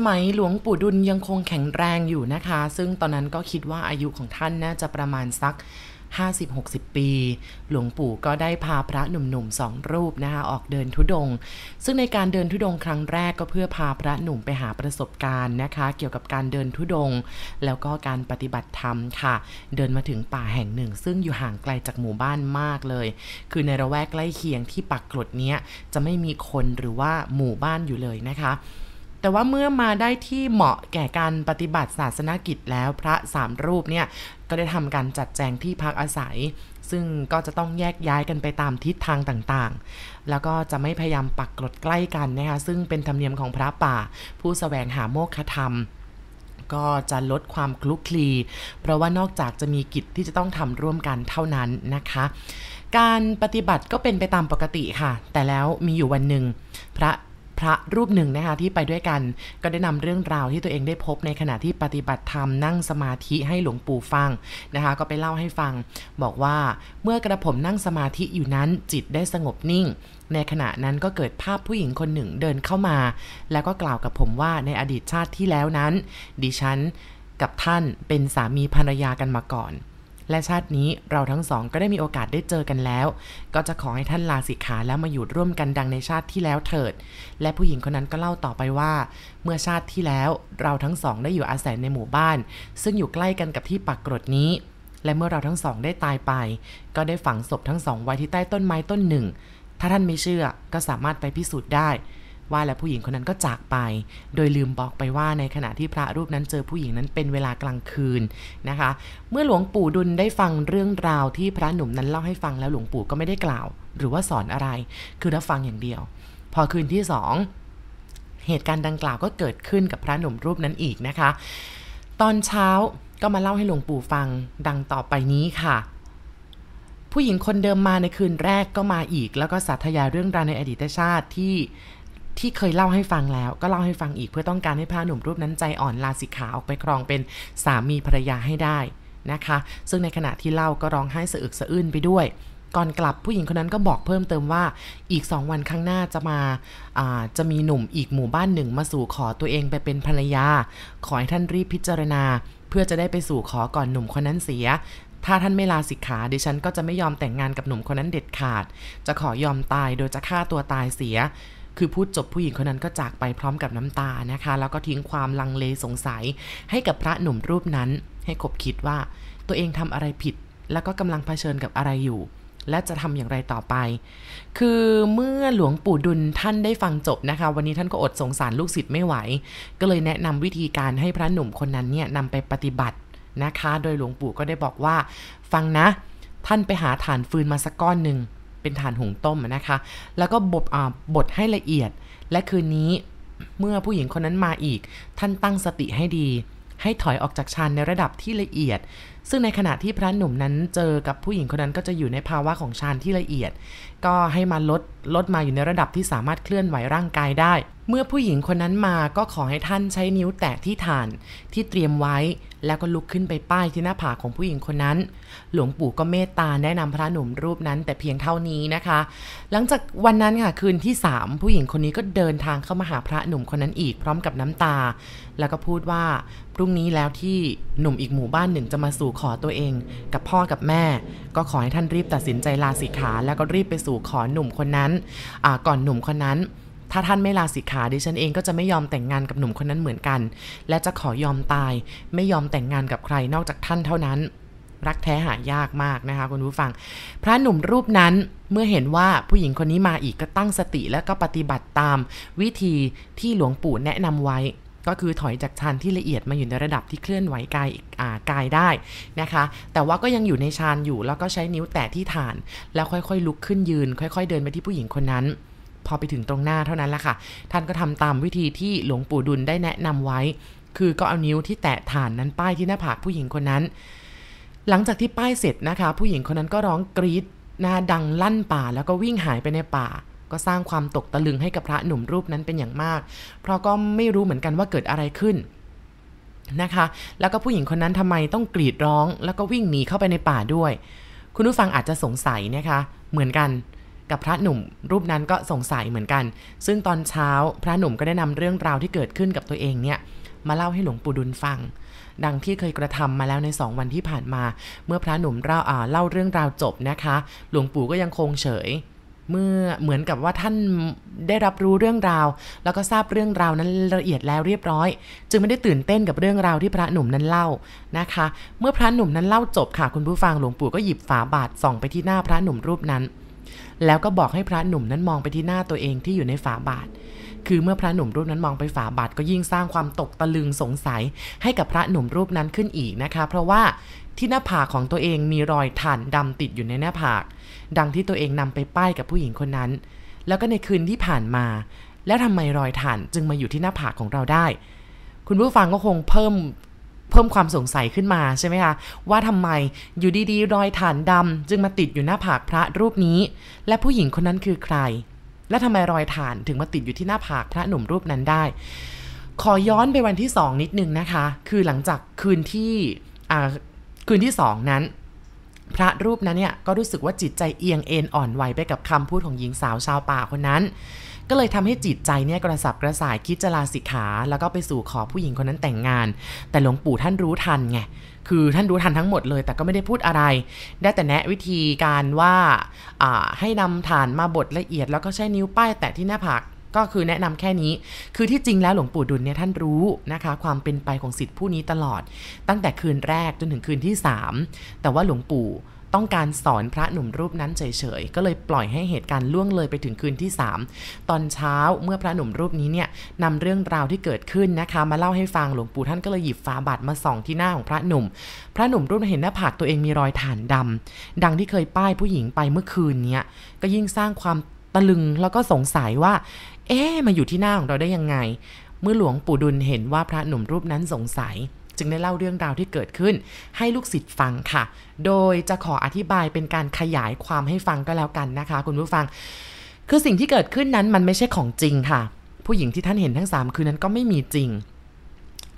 สมัยหลวงปู่ดุลยังคงแข็งแรงอยู่นะคะ ซึ่งตอนนั้นก็คิดว่าอายุของท่านน่าจะประมาณสัก 50-60 ปี หลวงปู่ก็ได้พาพระหนุ่มๆสองรูปนะคะออกเดินทุดง ซึ่งในการเดินทุดงครั้งแรกก็เพื่อพาพระหนุ่มไปหาประสบการณ์นะคะ เกี่ยวกับการเดินทุดง แล้วก็การปฏิบัติธรรมค่ะ เดินมาถึงป่าแห่งหนึ่ง ซึ่งอยู่ห่างไกลจากหมู่บ้านมากเลย คือในระแวกใกล้เคียงที่ปักกรดเนี้ยจะไม่มีคนหรือว่าหมู่บ้านอยู่เลยนะคะ แต่ว่าเมื่อมาได้ที่เหมาะแก่การปฏิบัติศาสนกิจแล้วพระสามรูปเนี่ยก็ได้ทำการจัดแจงที่พักอาศัย ซึ่งก็จะต้องแยกย้ายกันไปตามทิศทางต่างๆ แล้วก็จะไม่พยายามปักกรดใกล้กันนะคะซึ่งเป็นธรรมเนียมของพระป่า ผู้สแสวงหาโมฆะธรรมก็จะลดความคลุกคลี เพราะว่านอกจากจะมีกิจที่จะต้องทำร่วมกันเท่านั้นนะคะ การปฏิบัติก็เป็นไปตามปกติค่ะ แต่แล้วมีอยู่วันหนึ่ง พระ พระรูปหนึ่งนะคะที่ไปด้วยกัน ก็ได้นำเรื่องราวที่ตัวเองได้พบในขณะที่ปฏิบัติธรรมนั่งสมาธิให้หลวงปู่ฟังนะคะ ก็ไปเล่าให้ฟัง บอกว่าเมื่อกระผมนั่งสมาธิอยู่นั้นจิตได้สงบนิ่ง ในขณะนั้นก็เกิดภาพผู้หญิงคนหนึ่งเดินเข้ามา แล้วก็กล่าวกับผมว่าในอดีตชาติที่แล้วนั้น ดิฉันกับท่านเป็นสามีภรรยากันมาก่อน และชาตินี้เราทั้งสองก็ได้มีโอกาสได้เจอกันแล้ว ก็จะขอให้ท่านลาสิกขาแล้วมาอยู่ร่วมกันดังในชาติที่แล้วเถิด และผู้หญิงคนนั้นก็เล่าต่อไปว่า เมื่อชาติที่แล้วเราทั้งสองได้อยู่อาศัยในหมู่บ้าน ซึ่งอยู่ใกล้กันกับที่ปักกรดนี้ และเมื่อเราทั้งสองได้ตายไป ก็ได้ฝังศพทั้งสองไว้ที่ใต้ต้นไม้ต้นหนึ่ง ถ้าท่านไม่เชื่อก็สามารถไปพิสูจน์ได้ ว่าแล้วผู้หญิงคนนั้นก็จากไป โดยลืมบอกไปว่าในขณะที่พระรูปนั้นเจอผู้หญิงนั้นเป็นเวลากลางคืนนะคะ เมื่อหลวงปู่ดุลได้ฟังเรื่องราวที่พระหนุ่มนั้นเล่าให้ฟังแล้วหลวงปู่ก็ไม่ได้กล่าว หรือว่าสอนอะไร คือรับฟังอย่างเดียว พอคืนที่สองเหตุการณ์ดังกล่าวก็เกิดขึ้นกับพระหนุ่มรูปนั้นอีกนะคะ ตอนเช้าก็มาเล่าให้หลวงปู่ฟังดังต่อไปนี้ค่ะ ผู้หญิงคนเดิมมาในคืนแรกก็มาอีก แล้วก็สาธยายเรื่องราวในอดีตชาติที่ ที่เคยเล่าให้ฟังแล้ว ก็เล่าให้ฟังอีกเพื่อต้องการให้พระหนุ่มรูปนั้นใจอ่อนลาสิกขาออกไปครองเป็นสามีภรรยาให้ได้นะคะ ซึ่งในขณะที่เล่าก็ร้องไห้สะอึกสะอื้นไปด้วย ก่อนกลับผู้หญิงคนนั้นก็บอกเพิ่มเติมว่าอีกสองวันข้างหน้าจะมาาจะมีหนุ่มอีกหมู่บ้านหนึ่งมาสู่ขอตัวเองไปเป็นภรรยา ขอให้ท่านรีบพิจารณา เพื่อจะได้ไปสู่ขอก่อนหนุ่มคนนั้นเสียถ้าท่านไม่ลาสิกขาดิฉันก็จะไม่ยอมแต่งงานกับหนุ่มคนนั้นเด็ดขาด จะขอยอมตายโดยจะฆ่าตัวตายเสีย คือพูดจบผู้หญิงคนนั้นก็จากไปพร้อมกับน้ำตานะคะ แล้วก็ทิ้งความลังเลสงสัย ให้กับพระหนุ่มรูปนั้น ให้คบคิดว่าตัวเองทำอะไรผิด แล้วก็กำลังเผชิญกับอะไรอยู่ และจะทำอย่างไรต่อไป คือเมื่อหลวงปู่ดุลท่านได้ฟังจบนะคะ วันนี้ท่านก็อดสงสารลูกศิษย์ไม่ไหว ก็เลยแนะนำวิธีการให้พระหนุ่มคนนั้นเนี่ยนำไปปฏิบัตินะคะ โดยหลวงปู่ก็ได้บอกว่า ฟังนะ ท่านไปหาฐานฟืนมาสักก้อนหนึ่ง เป็นฐานหุงต้มนะคะ แล้วก็บดบดให้ละเอียด และคืนนี้เมื่อผู้หญิงคนนั้นมาอีก ท่านตั้งสติให้ดี ให้ถอยออกจากชานในระดับที่ละเอียด ซึ่งในขณะที่พระหนุ่มนั้นเจอกับผู้หญิงคนนั้นก็จะอยู่ในภาวะของฌานที่ละเอียด ก็ให้มาลดลดมาอยู่ในระดับที่สามารถเคลื่อนไหวร่างกายได้ เมื่อผู้หญิงคนนั้นมาก็ขอให้ท่านใช้นิ้วแตะที่ฐานที่เตรียมไว้ แล้วก็ลุกขึ้นไปป้ายที่หน้าผากของผู้หญิงคนนั้น หลวงปู่ก็เมตตาแนะนำพระหนุ่มรูปนั้นแต่เพียงเท่านี้นะคะ หลังจากวันนั้นค่ะคืนที่ 3 ผู้หญิงคนนี้ก็เดินทางเข้ามาหาพระหนุ่มคนนั้นอีกพร้อมกับน้ำตา แล้วก็พูดว่าพรุ่งนี้แล้วที่หนุ่มอีกหมู่บ้านหนึ่งจะมาสู่ขอตัวเอง กับพ่อกับแม่ ก็ขอให้ท่านรีบตัดสินใจลาสิกขาแล้วก็รีบไปสู่ขอหนุ่มคนนั้นก่อนหนุ่มคนนั้นถ้าท่านไม่ลาสิกขาดิฉันเองก็จะไม่ยอมแต่งงานกับหนุ่มคนนั้นเหมือนกัน และจะขอยอมตาย ไม่ยอมแต่งงานกับใครนอกจากท่านเท่านั้น รักแท้หายากมากนะคะคุณผู้ฟัง พระหนุ่มรูปนั้นเมื่อเห็นว่าผู้หญิงคนนี้มาอีกก็ตั้งสติและก็ปฏิบัติตามวิธีที่หลวงปู่แนะนำไว้ ก็คือถอยจากฌานที่ละเอียดมาอยู่ในระดับที่เคลื่อนไหวกายกายได้นะคะ แต่ว่าก็ยังอยู่ในฌานอยู่แล้วก็ใช้นิ้วแตะที่ฐาน แล้วค่อยๆ ลุกขึ้นยืน ค่อย ๆ เดินไปที่ผู้หญิงคนนั้น พอไปถึงตรงหน้าเท่านั้นแหละค่ะ ท่านก็ทำตามวิธีที่หลวงปู่ดุลได้แนะนำไว้ คือก็เอานิ้วที่แตะฐานนั้นป้ายที่หน้าผากผู้หญิงคนนั้น หลังจากที่ป้ายเสร็จนะคะ ผู้หญิงคนนั้นก็ร้องกรี๊ดนาดังลั่นป่าแล้วก็วิ่งหายไปในป่า ก็สร้างความตกตะลึงให้กับพระหนุ่มรูปนั้นเป็นอย่างมาก เพราะก็ไม่รู้เหมือนกันว่าเกิดอะไรขึ้นนะคะ แล้วก็ผู้หญิงคนนั้นทำไมต้องกรีดร้อง แล้วก็วิ่งหนีเข้าไปในป่าด้วย คุณผู้ฟังอาจจะสงสัยนะคะ เหมือนกันกับพระหนุ่มรูปนั้นก็สงสัยเหมือนกัน ซึ่งตอนเช้าพระหนุ่มก็ได้นำเรื่องราวที่เกิดขึ้นกับตัวเองเนี่ยมาเล่าให้หลวงปู่ดุลฟัง ดังที่เคยกระทำมาแล้วในสองวันที่ผ่านมา เมื่อพระหนุ่มเล่าเล่าเรื่องราวจบนะคะ หลวงปู่ก็ยังคงเฉย เมื่อเหมือนกับว่าท่านได้รับรู้เรื่องราว แล้วก็ทราบเรื่องราวนั้นละเอียดแล้วเรียบร้อย จึงไม่ได้ตื่นเต้นกับเรื่องราวที่พระหนุ่มนั้นเล่านะคะ เมื่อพระหนุ่มนั้นเล่าจบค่ะคุณผู้ฟังหลวงปู่ก็หยิบฝาบาทส่องไปที่หน้าพระหนุ่มรูปนั้น แล้วก็บอกให้พระหนุ่มนั้นมองไปที่หน้าตัวเองที่อยู่ในฝาบาท คือเมื่อพระหนุ่มรูปนั้นมองไปฝาบาทก็ยิ่งสร้างความตกตะลึงสงสัยให้กับพระหนุ่มรูปนั้นขึ้นอีกนะคะ เพราะว่า ที่หน้าผากของตัวเองมีรอยถ่านดำติดอยู่ในหน้าผาก ดังที่ตัวเองนำไปป้ายกับผู้หญิงคนนั้น แล้วก็ในคืนที่ผ่านมา แล้วทำไมรอยถ่านจึงมาอยู่ที่หน้าผากของเราได้ คุณผู้ฟังก็คงเพิ่มเพิ่มความสงสัยขึ้นมาใช่ไหมคะว่าทำไมอยู่ดีๆ รอยถ่านดำจึงมาติดอยู่หน้าผากพระรูปนี้ และผู้หญิงคนนั้นคือใคร และทำไมรอยถ่านถึงมาติดอยู่ที่หน้าผากพระหนุ่มรูปนั้นได้ ขอย้อนไปวันที่สองนิดนึงนะคะ คือหลังจากคืนที่ คืนที่สองนั้น พระรูปนั้นเนี่ยก็รู้สึกว่าจิตใจเอียงเอ็นอ่อนไหวไปกับคำพูดของหญิงสาวชาวป่าคนนั้น ก็เลยทำให้จิตใจเนี่ยกระสับกระส่ายคิดจะลาสิกขา แล้วก็ไปสู่ขอผู้หญิงคนนั้นแต่งงาน แต่หลวงปู่ท่านรู้ทันไงคือท่านรู้ทันทั้งหมดเลย แต่ก็ไม่ได้พูดอะไร ได้แต่แนะวิธีการว่าให้นำฐานมาบดละเอียด แล้วก็ใช้นิ้วป้ายแตะที่หน้าผาก ก็คือแนะนำแค่นี้ คือที่จริงแล้วหลวงปู่ดุลเนี่ยท่านรู้นะคะ ความเป็นไปของสิทธิผู้นี้ตลอด ตั้งแต่คืนแรกจนถึงคืนที่ 3 แต่ว่าหลวงปู่ต้องการสอนพระหนุ่มรูปนั้นเฉยๆ ก็เลยปล่อยให้เหตุการณ์ล่วงเลยไปถึงคืนที่ 3 ตอนเช้าเมื่อพระหนุ่มรูปนี้เนี่ยนำเรื่องราวที่เกิดขึ้นนะคะ มาเล่าให้ฟังหลวงปู่ท่านก็เลยหยิบฝาบาทมาส่องที่หน้าของพระหนุ่ม พระหนุ่มรูปเห็นหน้าผากตัวเองมีรอยฐานดำดังที่เคยป้ายผู้หญิงไปเมื่อคืนเนี้ก็ยิ่งสร้างความตะลึงแล้วก็สงสัยว่า เอ๊มาอยู่ที่หน้าของเราได้ยังไง เมื่อหลวงปู่ดุลเห็นว่าพระหนุ่มรูปนั้นสงสัย จึงได้เล่าเรื่องราวที่เกิดขึ้น ให้ลูกศิษย์ฟังค่ะ โดยจะขออธิบายเป็นการขยายความให้ฟังก็แล้วกันนะคะ คุณผู้ฟัง คือสิ่งที่เกิดขึ้นนั้นมันไม่ใช่ของจริงค่ะ ผู้หญิงที่ท่านเห็นทั้ง 3 คืนนั้นก็ไม่มีจริง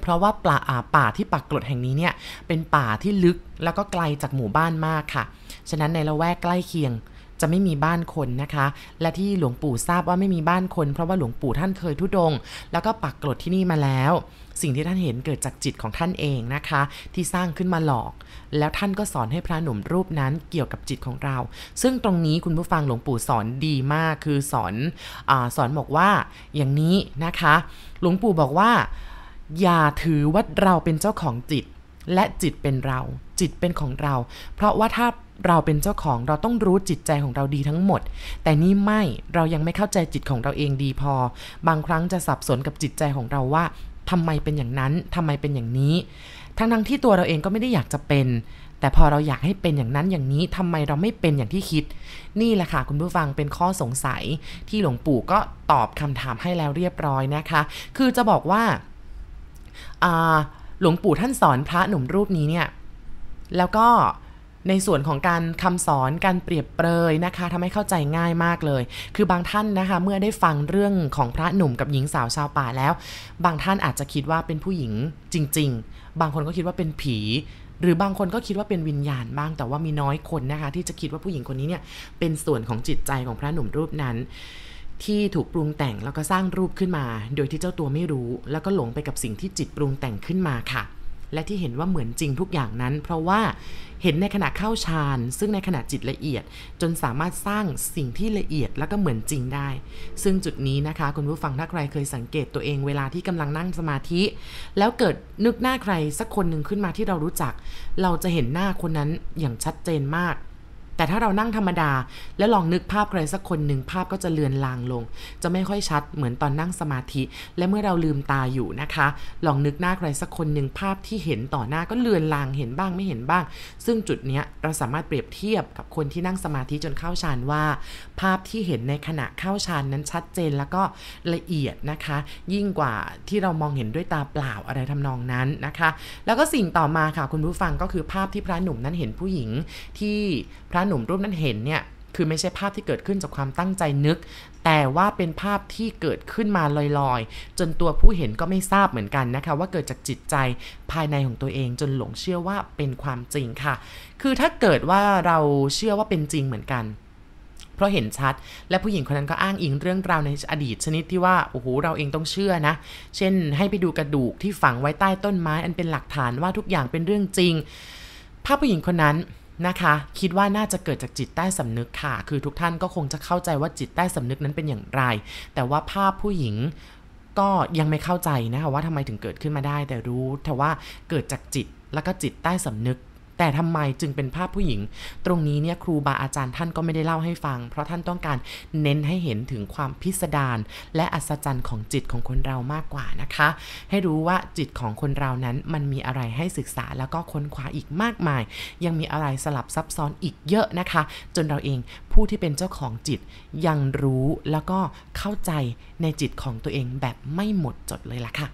เพราะว่าป่าป่าที่ปักกรดแห่งนี้เนี่ยเป็นป่าที่ลึกแล้วก็ไกลจากหมู่บ้านมากค่ะ ฉะนั้นในละแวกใกล้เคียง จะไม่มีบ้านคนนะคะ และที่หลวงปู่ทราบว่าไม่มีบ้านคน เพราะว่าหลวงปู่ท่านเคยทุดง แล้วก็ปักกรดที่นี่มาแล้ว สิ่งที่ท่านเห็นเกิดจากจิตของท่านเองนะคะ ที่สร้างขึ้นมาหลอก แล้วท่านก็สอนให้พระหนุ่มรูปนั้นเกี่ยวกับจิตของเรา ซึ่งตรงนี้คุณผู้ฟังหลวงปู่สอนดีมากคือสอนอสอนบอกว่าอย่างนี้นะคะ หลวงปู่บอกว่า อย่าถือว่าเราเป็นเจ้าของจิตและจิตเป็นเรา จิตเป็นของเรา เพราะว่าถ้า เราเป็นเจ้าของเราต้องรู้จิตใจของเราดีทั้งหมด แต่นี่ไม่เรายังไม่เข้าใจจิตของเราเองดีพอ บางครั้งจะสับสนกับจิตใจของเราว่าทำไมเป็นอย่างนั้นทำไมเป็นอย่างนี้ ทั้งทั้งที่ตัวเราเองก็ไม่ได้อยากจะเป็น แต่พอเราอยากให้เป็นอย่างนั้นอย่างนี้ทำไมเราไม่เป็นอย่างที่คิด นี่แหละค่ะคุณผู้ฟังเป็นข้อสงสัย ที่หลวงปู่ก็ตอบคำถามให้แล้วเรียบร้อยนะคะ คือจะบอกว่าหลวงปู่ท่านสอนพระหนุ่มรูปนี้เนี่ย แล้วก็ ในส่วนของการคำสอนการเปรียบเปรยนะคะทำให้เข้าใจง่ายมากเลย คือบางท่านนะคะ เมื่อได้ฟังเรื่องของพระหนุ่มกับหญิงสาวชาวป่าแล้ว บางท่านอาจจะคิดว่าเป็นผู้หญิงจริง ๆ บางคนก็คิดว่าเป็นผี หรือบางคนก็คิดว่าเป็นวิญญาณบ้างแต่ว่ามีน้อยคนนะคะ ที่จะคิดว่าผู้หญิงคนนี้เนี่ยเป็นส่วนของจิตใจของพระหนุ่มรูปนั้น ที่ถูกปรุงแต่งแล้วก็สร้างรูปขึ้นมา โดยที่เจ้าตัวไม่รู้ แล้วก็หลงไปกับสิ่งที่จิตปรุงแต่งขึ้นมาค่ะ และที่เห็นว่าเหมือนจริงทุกอย่างนั้น เพราะว่าเห็นในขณะเข้าฌานซึ่งในขณะจิตละเอียด จนสามารถสร้างสิ่งที่ละเอียดแล้วก็เหมือนจริงได้ ซึ่งจุดนี้นะคะ คุณผู้ฟังถ้าใครเคยสังเกตตัวเองเวลาที่กำลังนั่งสมาธิ แล้วเกิดนึกหน้าใครสักคนหนึ่งขึ้นมาที่เรารู้จัก เราจะเห็นหน้าคนนั้นอย่างชัดเจนมาก แต่ถ้าเรานั่งธรรมดา แล้วลองนึกภาพใครสักคนหนึ่งภาพก็จะเลือนลางลง จะไม่ค่อยชัดเหมือนตอนนั่งสมาธิ และเมื่อเราลืมตาอยู่นะคะ ลองนึกหน้าใครสักคนหนึ่งภาพที่เห็นต่อหน้าก็เลือนลางเห็นบ้างไม่เห็นบ้าง ซึ่งจุดนี้เราสามารถเปรียบเทียบกับคนที่นั่งสมาธิจนเข้าฌานว่า ภาพที่เห็นในขณะเข้าฌานนั้นชัดเจนแล้วก็ละเอียดนะคะ ยิ่งกว่าที่เรามองเห็นด้วยตาเปล่าอะไรทำนองนั้นนะคะ แล้วก็สิ่งต่อมาค่ะคุณผู้ฟังก็คือภาพที่พระหนุ่มนั้นเห็นผู้หญิงที่พระหนุ่มรูปนั้นเห็นเนี่ยคือไม่ใช่ภาพที่เกิดขึ้นจากความตั้งใจนึก แต่ว่าเป็นภาพที่เกิดขึ้นมาลอยๆ จนตัวผู้เห็นก็ไม่ทราบเหมือนกันนะคะ ว่าเกิดจากจิตใจภายในของตัวเองจนหลงเชื่อว่าเป็นความจริงค่ะ คือถ้าเกิดว่าเราเชื่อว่าเป็นจริงเหมือนกันเพราะเห็นชัด และผู้หญิงคนนั้นก็อ้างอิงเรื่องราวในอดีตชนิดที่ว่า โอ้โห เราเองต้องเชื่อนะ เช่น ให้ไปดูกระดูกที่ฝังไว้ใต้ต้นไม้อันเป็นหลักฐานว่าทุกอย่างเป็นเรื่องจริง ภาพผู้หญิงคนนั้น นะคะ คิดว่าน่าจะเกิดจากจิตใต้สำนึกค่ะ คือทุกท่านก็คงจะเข้าใจว่าจิตใต้สำนึกนั้นเป็นอย่างไร แต่ว่าภาพผู้หญิงก็ยังไม่เข้าใจนะคะว่าทำไมถึงเกิดขึ้นมาได้ แต่รู้แต่ว่าเกิดจากจิตแล้วก็จิตใต้สำนึก แต่ทำไมจึงเป็นภาพผู้หญิง ตรงนี้เนี่ยครูบาอาจารย์ท่านก็ไม่ได้เล่าให้ฟัง เพราะท่านต้องการเน้นให้เห็นถึงความพิสดารและอัศจรรย์ของจิตของคนเรามากกว่านะคะ ให้รู้ว่าจิตของคนเรานั้นมันมีอะไรให้ศึกษาแล้วก็ค้นคว้าอีกมากมาย ยังมีอะไรสลับซับซ้อนอีกเยอะนะคะ จนเราเองผู้ที่เป็นเจ้าของจิตยังรู้แล้วก็เข้าใจในจิตของตัวเองแบบไม่หมดจดเลยล่ะค่ะ